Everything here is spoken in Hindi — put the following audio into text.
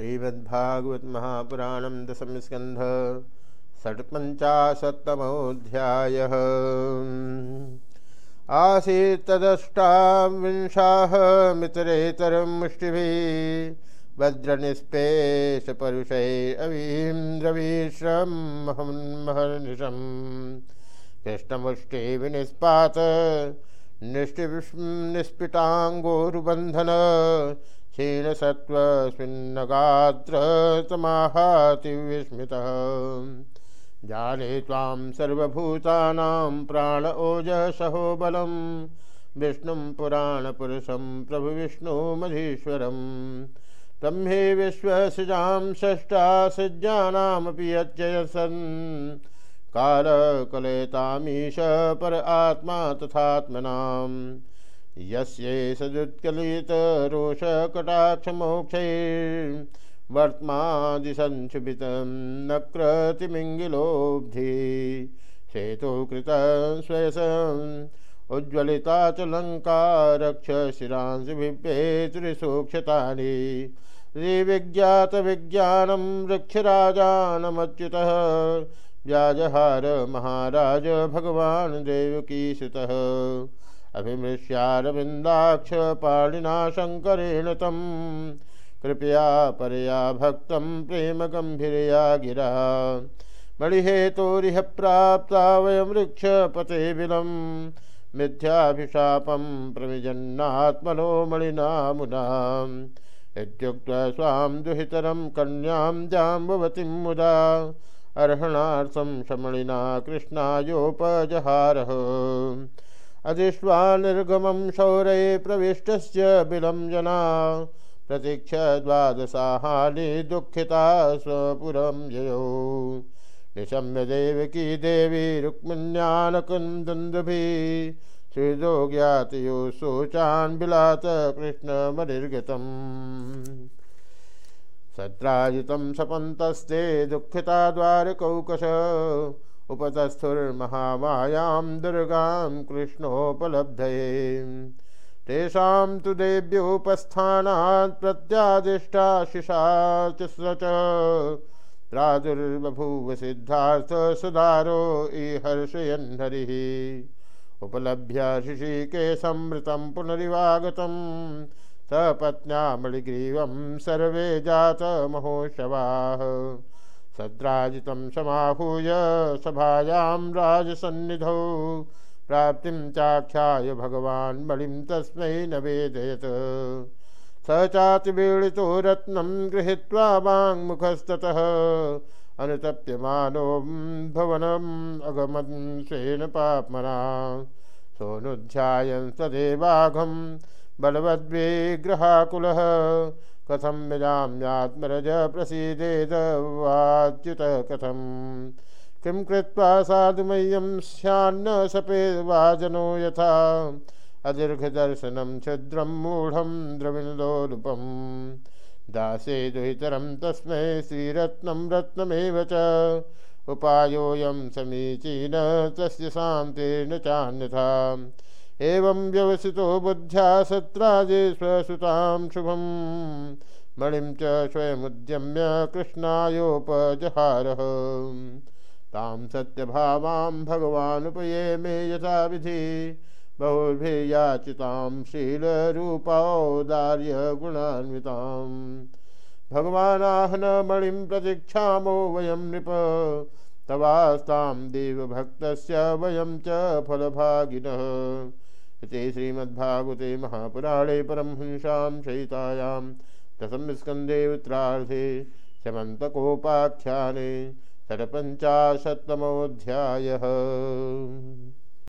श्रीमद्भागवत महापुराण दशम स्कंध षट्पंचाशतमोध्याय आसीत्तदष्टाविंशाः मितरेतरं मुष्टिभिः वज्रनिष्पेशपरुषैरवीन्द्रवीश्रमहन्महर्निशम् कृष्णमुष्टि विनिष्पात निष्टि निष्पिटाङ्गोरुबन्धन क्षीणसत्त्वस्मिन्नगात्रतमाहाति विस्मितः। जाने त्वां सर्वभूतानां प्राण ओजसहो बलं विष्णुं पुराणपुरुषं प्रभुविष्णुमधीश्वरम् ब्रह्मे विश्वसृजां षष्टा सज्जानामपि यच्चयसन् कालकलयतामीश पर आत्मा तथात्मनाम्। यस्ये सदुत्कलितरोषकटाक्षमोक्षै वर्त्मादिसंशुभितं नक्रतिमिङ्गिलोब्धि सेतुकृतं स्वयसम् उज्ज्वलिता च लङ्कारक्षशिरांसुभिभ्येतुरिसूक्षतानि श्रीविज्ञातविज्ञानं वृक्षराजानमच्युतः व्याजहार महाराज भगवान् देवकीसुतः अभिमृश्यारविन्दाक्ष पाणिना शङ्करेण तं। कृपया परया भक्तं प्रेमगम्भीरया गिरा। मणिहेतोरिह प्राप्ता वयं वृक्षपते विलम् मिथ्याभिशापं प्रविजन्नात्मनो मणिना मुनाम् इत्युक्त्वा स्वां दुहितरं कन्यां जाम्बवतीं मुदा। अर्हणार्थं शमणिना कृष्णायोपजहारः। अधिष्वा निर्गमं शौरये प्रविष्टस्य बिलं जना। प्रतीक्ष द्वादशाहानि दुःखिता स्वपुरं ययो। निशम्य देवकी देवी रुक्मिण्यानकुन्दुन्दुभिः श्रीदो ज्ञातयो शोचान् बिलात कृष्णमनिर्गतम्। सत्राजितं सपन्तस्ते दुःखिता द्वारकौकश। उपतस्थुर्महामायां दुर्गां कृष्णोपलब्धये। तेषां तु देव्योपस्थानात् प्रत्यादिष्टा प्रत्यादिष्टाशिषा च प्रादुर्बभूव सिद्धार्थ सुधारो ईहर्षयन् हरिः। उपलभ्य ऋषिकेशमृतं पुनरिवागतं। सपत्न्यामणिग्रीवं सर्वे जातमहोत्सवाः सद्राजितं समाहूय सभायां राजसन्निधौ। प्राप्तिं चाख्याय भगवान् बलिं तस्मै न स चातिवीडितो रत्नं गृहीत्वा वाङ्मुखस्ततः अनुतप्यमानो भवनम् अगमन् स्वेन पाप्मना। सोऽनुध्यायन् तदेवाघं बलवद्विग्रहाकुलः कथं यजाम्यात्मरज प्रसीदेदवाच्युत कथम। किं कृत्वा साधुमय्यं स्यान्न सपेवाजनो यथा। अदीर्घदर्शनं क्षुद्रं मूढं द्रविणलोलुपं दासे दुहितरं तस्मै श्रीरत्नं रत्नमेव च। उपायोऽयं समीचीन तस्य शान्तेन चान्यथा। एवं व्यवसितो बुद्ध्या सत्राजे स्वसुतां शुभं मणिं च स्वयमुद्यम्य कृष्णायोपजहारः। तां सत्यभावां भगवानुपये मे यथा विधि। बहुभिर्याचितां शीलरूपौदार्यगुणान्वितां भगवानाहन मणिं प्रतीक्षामो वयं नृप। तवास्तां देवभक्तस्य वयं च फलभागिनः। इति श्रीमद्भागवते महापुराणे परमहंसां सहितायां दशमस्कन्दे उत्तरार्धे शमन्तकोपाख्याने षट्पञ्चाशत्तमोऽध्यायः।